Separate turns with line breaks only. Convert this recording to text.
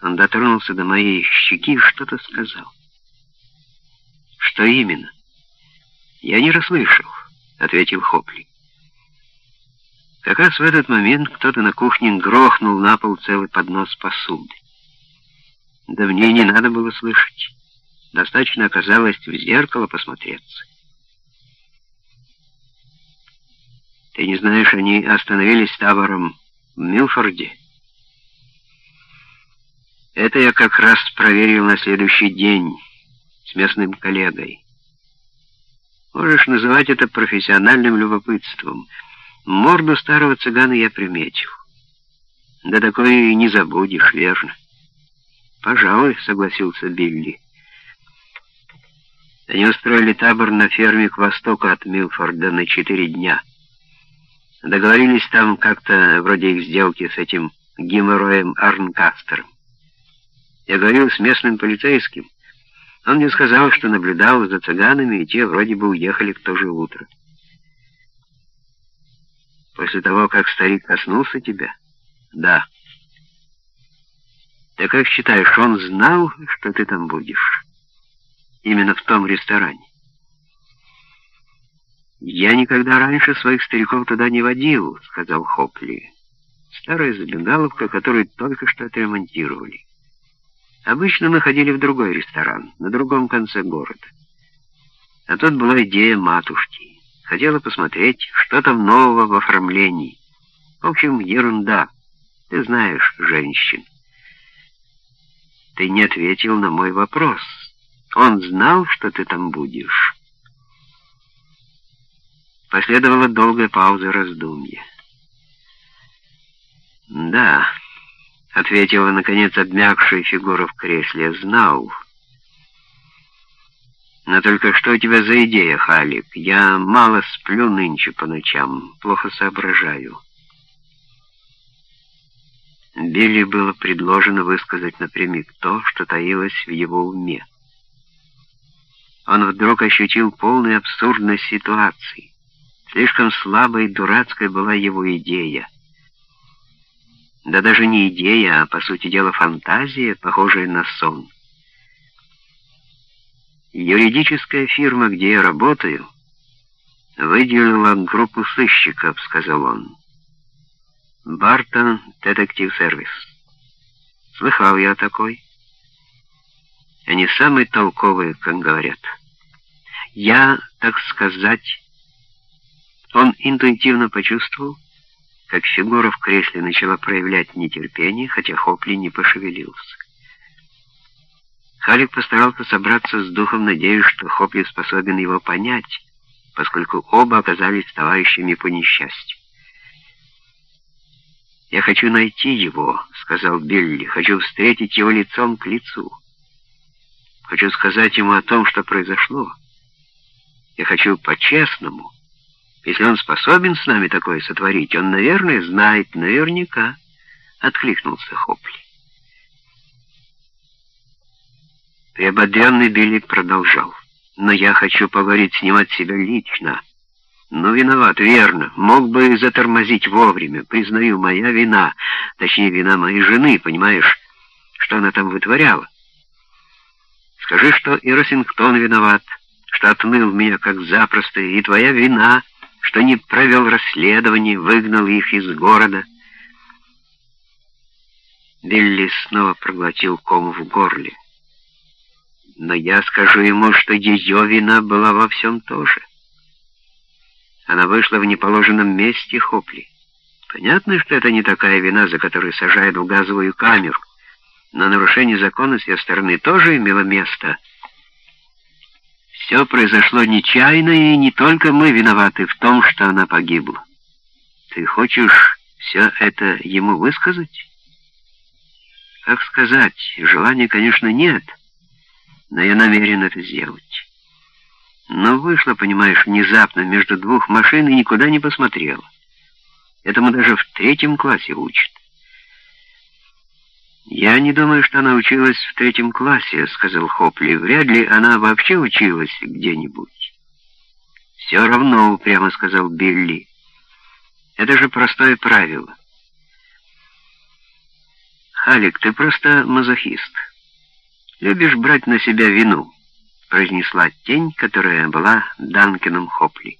Он дотронулся до моей щеки и что-то сказал. «Что именно?» «Я не расслышал», — ответил Хопли. Как раз в этот момент кто-то на кухне грохнул на пол целый поднос посуды. Да мне не надо было слышать. Достаточно оказалось в зеркало посмотреться. Ты не знаешь, они остановились табором в Милфорде? Это я как раз проверил на следующий день с местным коллегой. Можешь называть это профессиональным любопытством. Морду старого цыгана я приметил. Да такое и не забудешь, верно? «Пожалуй», — согласился Билли. Они устроили табор на ферме к востоку от Милфорда на четыре дня. Договорились там как-то вроде их сделки с этим геморроем Арнкастером. Я говорил с местным полицейским. Он мне сказал, что наблюдал за цыганами, и те вроде бы уехали в то же утро. После того, как старик коснулся тебя? Да. Ты как считаешь, он знал, что ты там будешь? Именно в том ресторане. «Я никогда раньше своих стариков туда не водил», — сказал Хопли. «Старая забегаловка, которую только что отремонтировали. Обычно мы ходили в другой ресторан, на другом конце города. А тут была идея матушки. Хотела посмотреть, что там нового в оформлении. В общем, ерунда. Ты знаешь женщин. Ты не ответил на мой вопрос. Он знал, что ты там будешь?» Последовала долгая пауза раздумья. «Да», — ответила, наконец, обмякшая фигура в кресле, — «знал». «Но только что у тебя за идея, Халик? Я мало сплю нынче по ночам, плохо соображаю». Билли было предложено высказать напрямик то, что таилось в его уме. Он вдруг ощутил полную абсурдность ситуации. Слишком слабой и дурацкой была его идея. Да даже не идея, а, по сути дела, фантазия, похожая на сон. «Юридическая фирма, где я работаю, выделила группу сыщиков», — сказал он. Бартон Детектив Сервис. Слыхал я такой. Они самые толковые, как говорят. Я, так сказать... Он интуитивно почувствовал, как фигура в кресле начала проявлять нетерпение, хотя Хопли не пошевелился. Халик постарался собраться с духом, надеясь, что Хопли способен его понять, поскольку оба оказались товарищами по несчастью. «Я хочу найти его», — сказал Билли. «Хочу встретить его лицом к лицу. Хочу сказать ему о том, что произошло. Я хочу по-честному. Если он способен с нами такое сотворить, он, наверное, знает наверняка», — откликнулся Хопли. Приободренный Билли продолжал. «Но я хочу поговорить с ним от себя лично». «Ну, виноват, верно. Мог бы затормозить вовремя. Признаю, моя вина. Точнее, вина моей жены, понимаешь, что она там вытворяла. Скажи, что и Росингтон виноват, что отмыл меня как запросто, и твоя вина, что не провел расследование, выгнал их из города». Билли снова проглотил ком в горле. «Но я скажу ему, что ее вина была во всем тоже». Она вышла в неположенном месте Хопли. Понятно, что это не такая вина, за которую сажают в газовую камеру, но нарушение закона с ее стороны тоже имело место. Все произошло нечаянно, и не только мы виноваты в том, что она погибла. Ты хочешь все это ему высказать? Как сказать, желания, конечно, нет, но я намерен это сделать. Но вышла, понимаешь, внезапно между двух машин и никуда не посмотрела. Этому даже в третьем классе учат. «Я не думаю, что она училась в третьем классе», — сказал Хопли. «Вряд ли она вообще училась где-нибудь». «Все равно», — прямо сказал Билли. «Это же простое правило». «Алик, ты просто мазохист. Любишь брать на себя вину», — произнесла тень, которая была Данкином Хопли.